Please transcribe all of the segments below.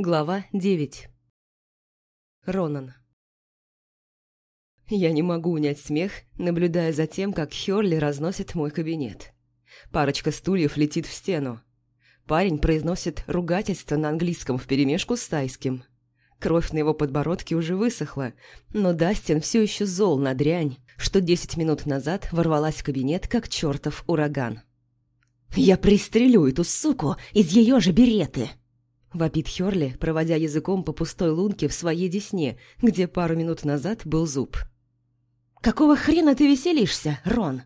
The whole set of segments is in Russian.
Глава 9 Ронан Я не могу унять смех, наблюдая за тем, как Хёрли разносит мой кабинет. Парочка стульев летит в стену. Парень произносит ругательство на английском вперемешку с тайским. Кровь на его подбородке уже высохла, но Дастин все еще зол на дрянь, что десять минут назад ворвалась в кабинет, как чертов ураган. «Я пристрелю эту суку из ее же береты!» Вопит Хёрли, проводя языком по пустой лунке в своей десне, где пару минут назад был зуб. «Какого хрена ты веселишься, Рон?»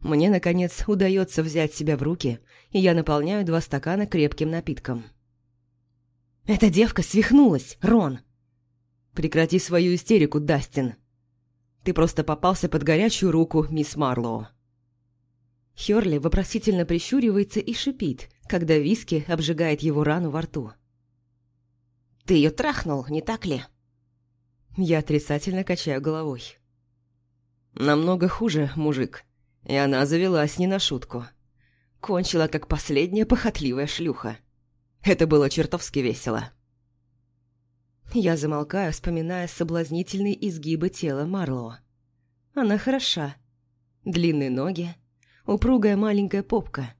Мне, наконец, удается взять себя в руки, и я наполняю два стакана крепким напитком. «Эта девка свихнулась, Рон!» «Прекрати свою истерику, Дастин!» «Ты просто попался под горячую руку, мисс Марлоу!» Хёрли вопросительно прищуривается и шипит, когда виски обжигает его рану во рту. «Ты ее трахнул, не так ли?» Я отрицательно качаю головой. «Намного хуже, мужик. И она завелась не на шутку. Кончила, как последняя похотливая шлюха. Это было чертовски весело». Я замолкаю, вспоминая соблазнительные изгибы тела Марлоу. Она хороша. Длинные ноги, Упругая маленькая попка.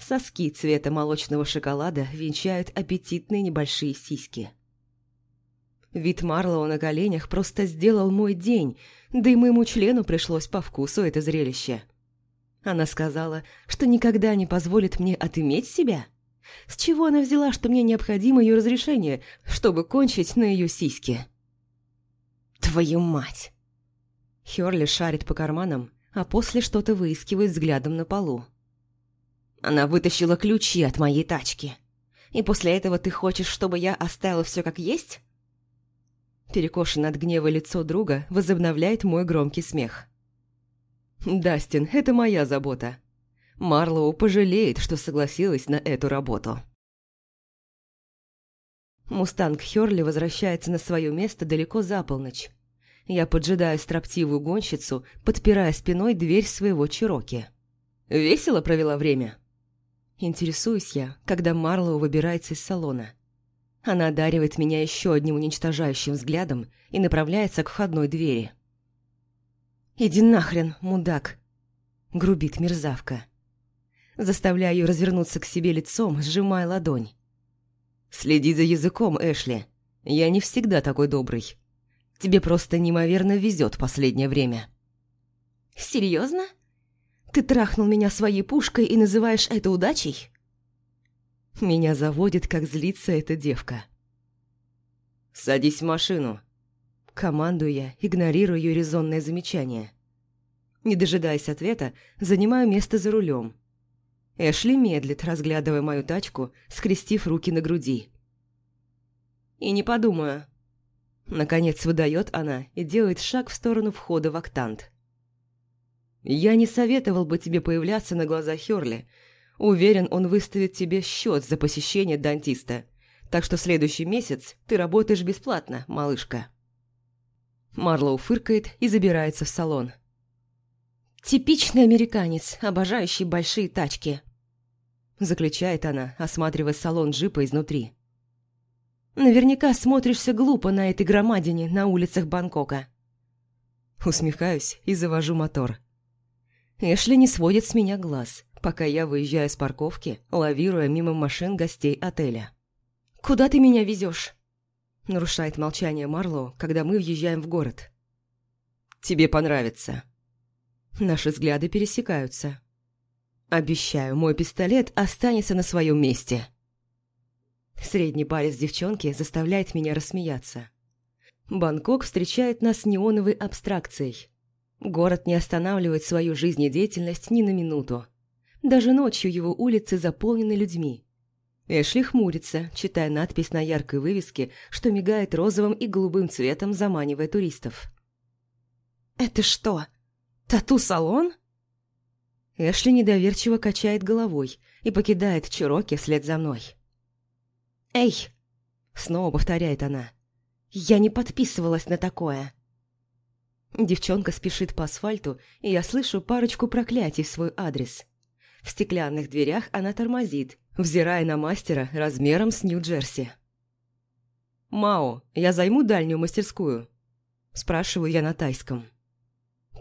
Соски цвета молочного шоколада венчают аппетитные небольшие сиськи. Вид Марлоу на коленях просто сделал мой день, да и моему члену пришлось по вкусу это зрелище. Она сказала, что никогда не позволит мне отыметь себя. С чего она взяла, что мне необходимо ее разрешение, чтобы кончить на ее сиськи? Твою мать! Хёрли шарит по карманам, а после что-то выискивает взглядом на полу. Она вытащила ключи от моей тачки. И после этого ты хочешь, чтобы я оставила все как есть? Перекошенное от гнева лицо друга возобновляет мой громкий смех. «Дастин, это моя забота. Марлоу пожалеет, что согласилась на эту работу». Мустанг Хёрли возвращается на свое место далеко за полночь. Я поджидаю строптивую гонщицу, подпирая спиной дверь своего Чироки. «Весело провела время?» Интересуюсь я, когда Марлоу выбирается из салона. Она одаривает меня еще одним уничтожающим взглядом и направляется к входной двери. «Иди нахрен, мудак!» — грубит мерзавка. Заставляю ее развернуться к себе лицом, сжимая ладонь. «Следи за языком, Эшли. Я не всегда такой добрый. Тебе просто неимоверно везет последнее время». «Серьезно? Ты трахнул меня своей пушкой и называешь это удачей?» Меня заводит, как злится эта девка. «Садись в машину», — командую я, игнорируя ее резонное замечание. Не дожидаясь ответа, занимаю место за рулем. Эшли медлит, разглядывая мою тачку, скрестив руки на груди. «И не подумаю», Наконец выдает она и делает шаг в сторону входа в октант. «Я не советовал бы тебе появляться на глаза Хёрли. Уверен, он выставит тебе счет за посещение дантиста. Так что следующий месяц ты работаешь бесплатно, малышка». Марлоу фыркает и забирается в салон. «Типичный американец, обожающий большие тачки», заключает она, осматривая салон джипа изнутри. Наверняка смотришься глупо на этой громадине на улицах Бангкока. Усмехаюсь и завожу мотор. Эшли не сводит с меня глаз, пока я выезжаю с парковки, лавируя мимо машин гостей отеля. «Куда ты меня везешь? Нарушает молчание Марлоу, когда мы въезжаем в город. «Тебе понравится». Наши взгляды пересекаются. Обещаю, мой пистолет останется на своем месте. Средний палец девчонки заставляет меня рассмеяться. Бангкок встречает нас неоновой абстракцией. Город не останавливает свою жизнедеятельность ни на минуту. Даже ночью его улицы заполнены людьми. Эшли хмурится, читая надпись на яркой вывеске, что мигает розовым и голубым цветом, заманивая туристов. «Это что, тату-салон?» Эшли недоверчиво качает головой и покидает Чироки вслед за мной. «Эй!» — снова повторяет она. «Я не подписывалась на такое!» Девчонка спешит по асфальту, и я слышу парочку проклятий в свой адрес. В стеклянных дверях она тормозит, взирая на мастера размером с Нью-Джерси. «Мао, я займу дальнюю мастерскую?» Спрашиваю я на тайском.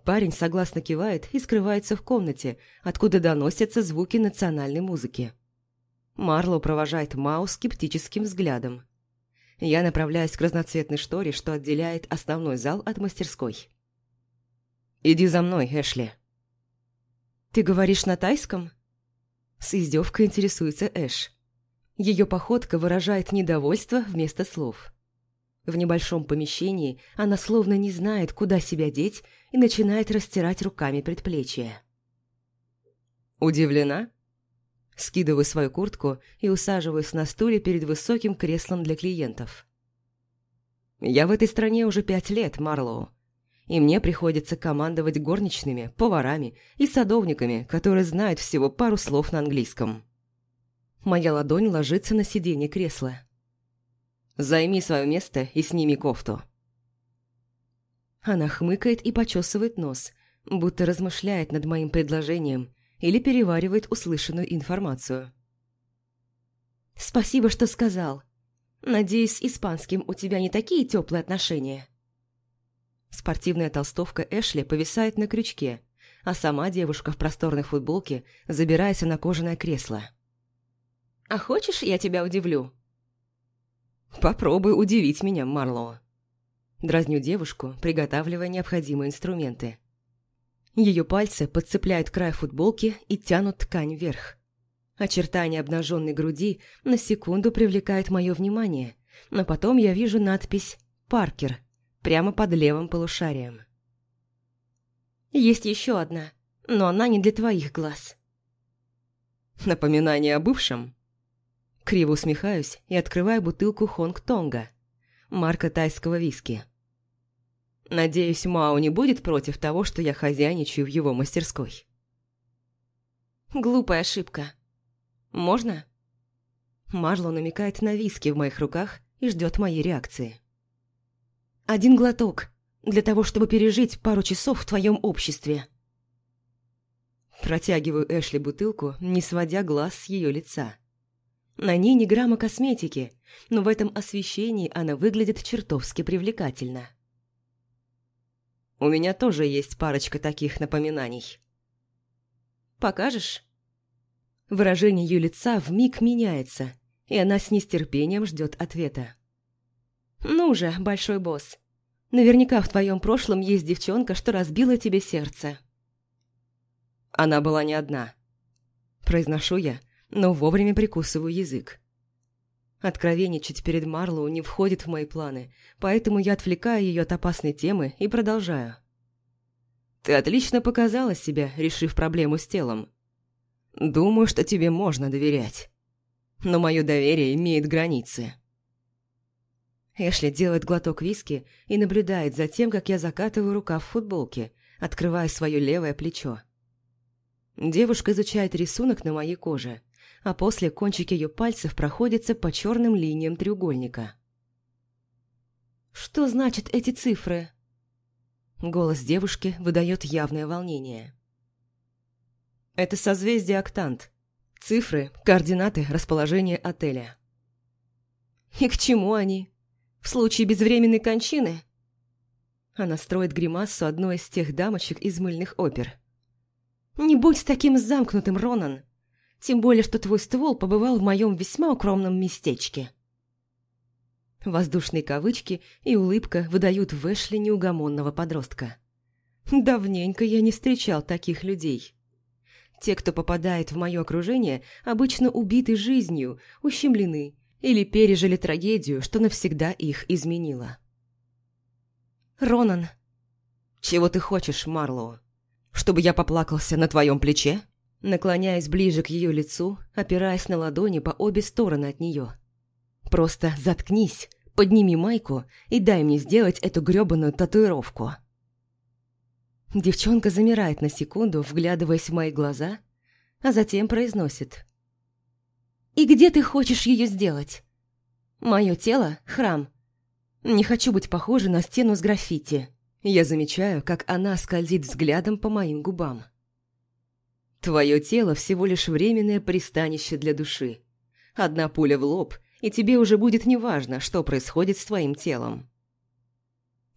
Парень согласно кивает и скрывается в комнате, откуда доносятся звуки национальной музыки. Марло провожает Мао скептическим взглядом. Я направляюсь к разноцветной шторе, что отделяет основной зал от мастерской. «Иди за мной, Эшли». «Ты говоришь на тайском?» С издевкой интересуется Эш. Ее походка выражает недовольство вместо слов. В небольшом помещении она словно не знает, куда себя деть, и начинает растирать руками предплечья. «Удивлена?» Скидываю свою куртку и усаживаюсь на стуле перед высоким креслом для клиентов. «Я в этой стране уже пять лет, Марлоу, и мне приходится командовать горничными, поварами и садовниками, которые знают всего пару слов на английском». Моя ладонь ложится на сиденье кресла. «Займи свое место и сними кофту». Она хмыкает и почесывает нос, будто размышляет над моим предложением или переваривает услышанную информацию. «Спасибо, что сказал. Надеюсь, с испанским у тебя не такие теплые отношения?» Спортивная толстовка Эшли повисает на крючке, а сама девушка в просторной футболке забирается на кожаное кресло. «А хочешь, я тебя удивлю?» «Попробуй удивить меня, Марло». Дразню девушку, приготавливая необходимые инструменты. Ее пальцы подцепляют край футболки и тянут ткань вверх. Очертание обнаженной груди на секунду привлекает мое внимание, но потом я вижу надпись «Паркер» прямо под левым полушарием. «Есть еще одна, но она не для твоих глаз». «Напоминание о бывшем?» Криво усмехаюсь и открываю бутылку Хонг-Тонга, марка тайского виски. Надеюсь, Мао не будет против того, что я хозяйничаю в его мастерской. Глупая ошибка. Можно? Марло намекает на виски в моих руках и ждет моей реакции. Один глоток, для того, чтобы пережить пару часов в твоем обществе. Протягиваю Эшли бутылку, не сводя глаз с ее лица. На ней ни грамма косметики, но в этом освещении она выглядит чертовски привлекательно. У меня тоже есть парочка таких напоминаний. Покажешь? Выражение ее лица вмиг меняется, и она с нестерпением ждет ответа. «Ну же, большой босс, наверняка в твоем прошлом есть девчонка, что разбила тебе сердце». Она была не одна. Произношу я, но вовремя прикусываю язык. Откровенничать перед Марлоу не входит в мои планы, поэтому я отвлекаю ее от опасной темы и продолжаю. «Ты отлично показала себя, решив проблему с телом. Думаю, что тебе можно доверять. Но мое доверие имеет границы». Эшли делает глоток виски и наблюдает за тем, как я закатываю рукав в футболке, открывая свое левое плечо. Девушка изучает рисунок на моей коже – а после кончики ее пальцев проходятся по черным линиям треугольника. «Что значат эти цифры?» Голос девушки выдает явное волнение. Это созвездие Октант. Цифры, координаты, расположение отеля. «И к чему они? В случае безвременной кончины?» Она строит гримасу одной из тех дамочек из мыльных опер. «Не будь таким замкнутым, Ронан. Тем более, что твой ствол побывал в моем весьма укромном местечке». Воздушные кавычки и улыбка выдают в Эшли неугомонного подростка. Давненько я не встречал таких людей. Те, кто попадает в мое окружение, обычно убиты жизнью, ущемлены или пережили трагедию, что навсегда их изменило. «Ронан!» «Чего ты хочешь, Марлоу? Чтобы я поплакался на твоем плече?» Наклоняясь ближе к ее лицу, опираясь на ладони по обе стороны от нее. «Просто заткнись, подними майку и дай мне сделать эту грёбаную татуировку». Девчонка замирает на секунду, вглядываясь в мои глаза, а затем произносит. «И где ты хочешь ее сделать? Мое тело – храм. Не хочу быть похожей на стену с граффити». Я замечаю, как она скользит взглядом по моим губам. Твое тело всего лишь временное пристанище для души. Одна пуля в лоб, и тебе уже будет неважно, что происходит с твоим телом.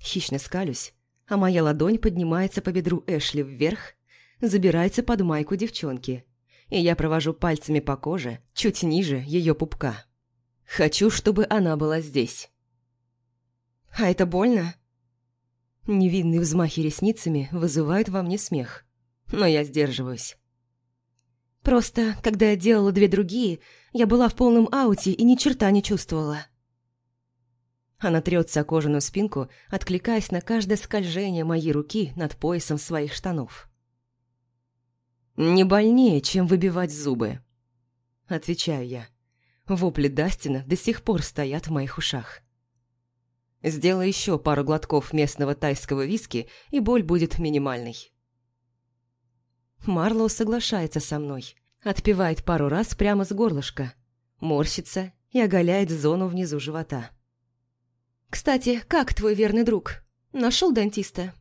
Хищно скалюсь, а моя ладонь поднимается по бедру Эшли вверх, забирается под майку девчонки, и я провожу пальцами по коже, чуть ниже ее пупка. Хочу, чтобы она была здесь. «А это больно?» Невинные взмахи ресницами вызывают во мне смех, но я сдерживаюсь. Просто, когда я делала две другие, я была в полном ауте и ни черта не чувствовала. Она трется о кожаную спинку, откликаясь на каждое скольжение моей руки над поясом своих штанов. «Не больнее, чем выбивать зубы», — отвечаю я. Вопли Дастина до сих пор стоят в моих ушах. Сделай еще пару глотков местного тайского виски, и боль будет минимальной. Марлоу соглашается со мной, отпивает пару раз прямо с горлышка, морщится и оголяет зону внизу живота. «Кстати, как твой верный друг? Нашел дантиста?»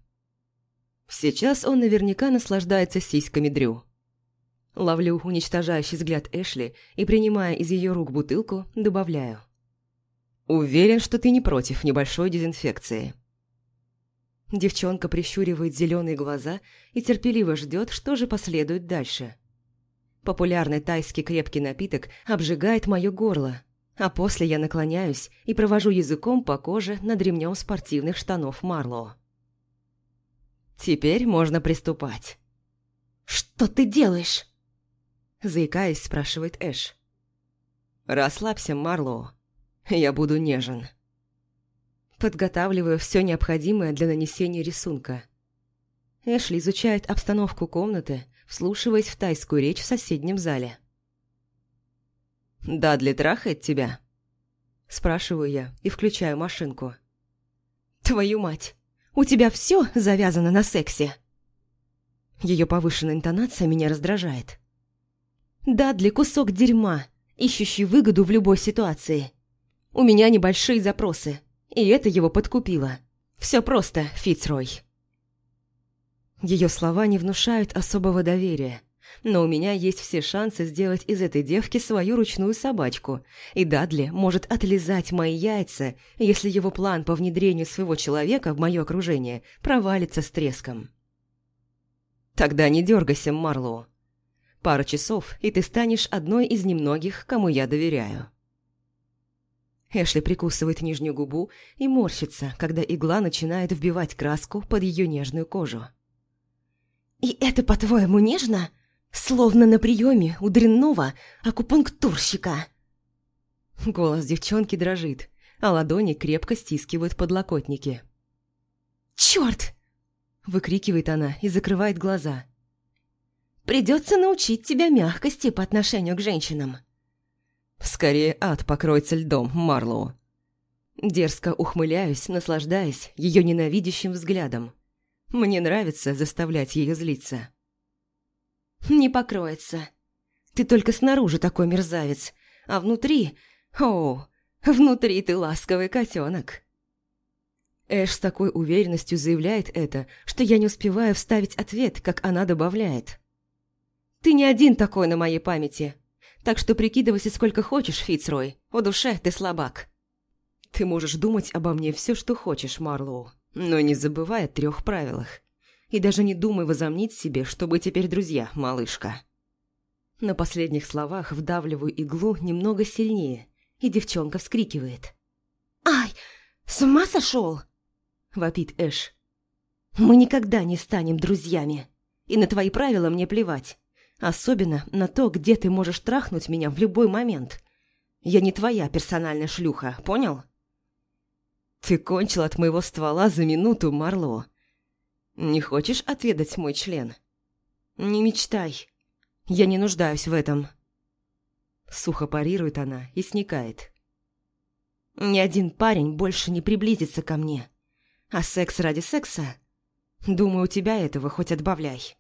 Сейчас он наверняка наслаждается сиськами Дрю. Ловлю уничтожающий взгляд Эшли и, принимая из ее рук бутылку, добавляю. «Уверен, что ты не против небольшой дезинфекции». Девчонка прищуривает зеленые глаза и терпеливо ждет, что же последует дальше. Популярный тайский крепкий напиток обжигает мое горло, а после я наклоняюсь и провожу языком по коже над ремнем спортивных штанов Марло. Теперь можно приступать. «Что ты делаешь?» Заикаясь, спрашивает Эш. «Расслабься, Марло. Я буду нежен». Подготавливаю все необходимое для нанесения рисунка. Эшли изучает обстановку комнаты, вслушиваясь в тайскую речь в соседнем зале. «Дадли трахает тебя?» Спрашиваю я и включаю машинку. «Твою мать! У тебя все завязано на сексе!» Ее повышенная интонация меня раздражает. «Дадли кусок дерьма, ищущий выгоду в любой ситуации. У меня небольшие запросы, и это его подкупило. Все просто, Фицрой. Ее слова не внушают особого доверия, но у меня есть все шансы сделать из этой девки свою ручную собачку, и Дадли может отлизать мои яйца, если его план по внедрению своего человека в мое окружение провалится с треском. Тогда не дергайся, Марлоу. Пару часов, и ты станешь одной из немногих, кому я доверяю. Эшли прикусывает нижнюю губу и морщится, когда игла начинает вбивать краску под ее нежную кожу. «И это, по-твоему, нежно? Словно на приеме у дрянного акупунктурщика!» Голос девчонки дрожит, а ладони крепко стискивают подлокотники. «Чёрт!» – выкрикивает она и закрывает глаза. «Придется научить тебя мягкости по отношению к женщинам». Скорее ад покроется льдом, Марлоу. Дерзко ухмыляюсь, наслаждаясь ее ненавидящим взглядом. Мне нравится заставлять ее злиться. «Не покроется. Ты только снаружи такой мерзавец, а внутри... О, внутри ты ласковый котенок. Эш с такой уверенностью заявляет это, что я не успеваю вставить ответ, как она добавляет. «Ты не один такой на моей памяти. Так что прикидывайся сколько хочешь, Фицрой. В душе ты слабак. Ты можешь думать обо мне все, что хочешь, Марлоу, но не забывай о трех правилах. И даже не думай возомнить себе, что мы теперь друзья, малышка. На последних словах вдавливаю иглу немного сильнее, и девчонка вскрикивает. «Ай, с ума сошел?» – вопит Эш. «Мы никогда не станем друзьями, и на твои правила мне плевать. Особенно на то, где ты можешь трахнуть меня в любой момент. Я не твоя персональная шлюха, понял? Ты кончил от моего ствола за минуту, Марло. Не хочешь отведать мой член? Не мечтай. Я не нуждаюсь в этом. Сухо парирует она и сникает. Ни один парень больше не приблизится ко мне. А секс ради секса? Думаю, у тебя этого хоть отбавляй.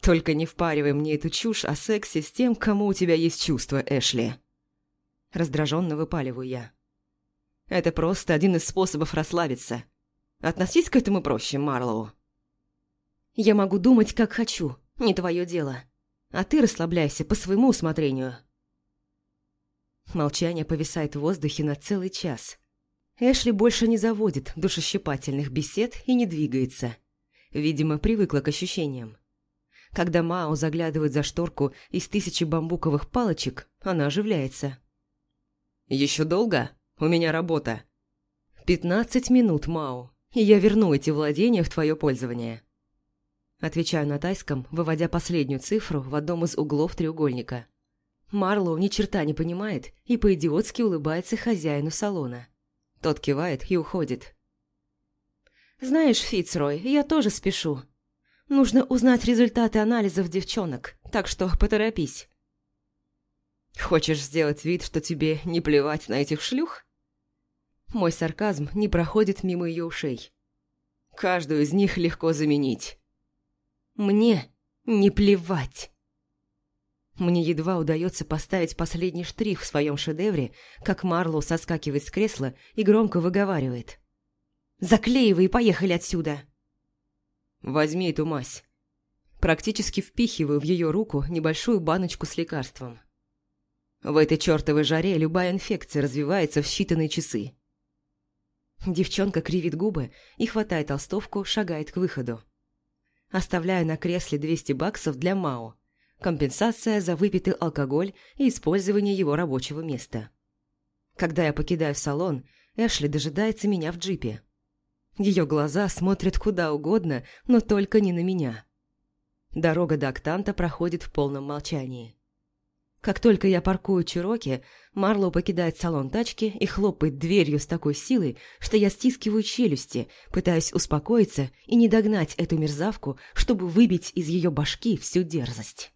Только не впаривай мне эту чушь о сексе с тем, кому у тебя есть чувства, Эшли. Раздраженно выпаливаю я. Это просто один из способов расслабиться. Относись к этому проще, Марлоу. Я могу думать, как хочу, не твое дело. А ты расслабляйся по своему усмотрению. Молчание повисает в воздухе на целый час. Эшли больше не заводит душещипательных бесед и не двигается. Видимо, привыкла к ощущениям. Когда Мао заглядывает за шторку из тысячи бамбуковых палочек, она оживляется. «Еще долго? У меня работа». «Пятнадцать минут, Мао, и я верну эти владения в твое пользование». Отвечаю на тайском, выводя последнюю цифру в одном из углов треугольника. Марлоу ни черта не понимает и по-идиотски улыбается хозяину салона. Тот кивает и уходит. «Знаешь, Фицрой, я тоже спешу. Нужно узнать результаты анализов девчонок, так что поторопись». «Хочешь сделать вид, что тебе не плевать на этих шлюх?» Мой сарказм не проходит мимо ее ушей. «Каждую из них легко заменить». «Мне не плевать». Мне едва удается поставить последний штрих в своем шедевре, как Марлоу соскакивает с кресла и громко выговаривает. «Заклеивай и поехали отсюда!» «Возьми эту мазь». Практически впихиваю в ее руку небольшую баночку с лекарством. В этой чертовой жаре любая инфекция развивается в считанные часы. Девчонка кривит губы и, хватая толстовку, шагает к выходу. Оставляю на кресле 200 баксов для Мао. Компенсация за выпитый алкоголь и использование его рабочего места. Когда я покидаю салон, Эшли дожидается меня в джипе. Ее глаза смотрят куда угодно, но только не на меня. Дорога до Октанта проходит в полном молчании. Как только я паркую Чироки, Марлоу покидает салон тачки и хлопает дверью с такой силой, что я стискиваю челюсти, пытаясь успокоиться и не догнать эту мерзавку, чтобы выбить из ее башки всю дерзость.